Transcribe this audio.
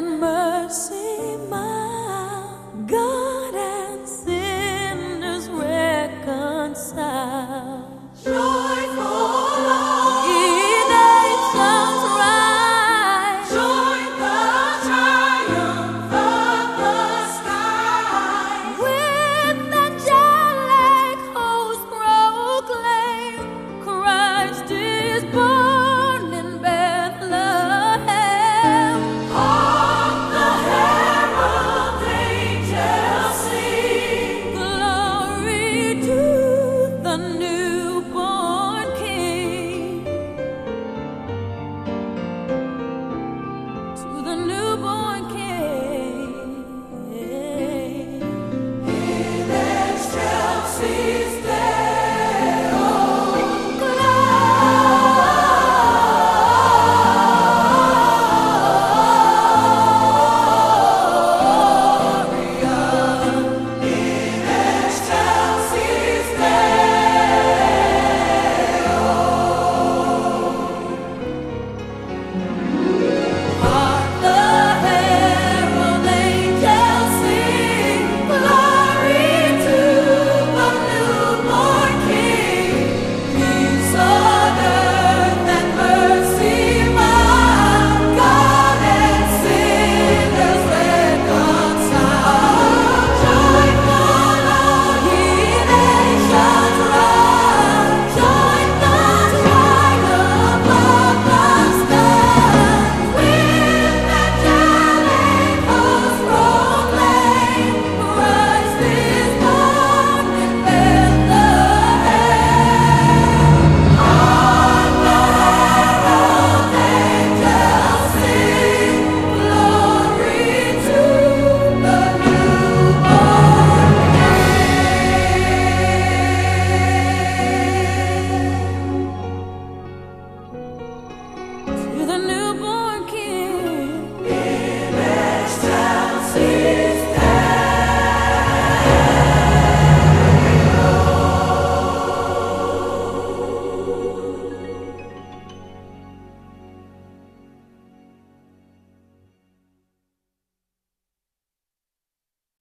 and mercy mine. me.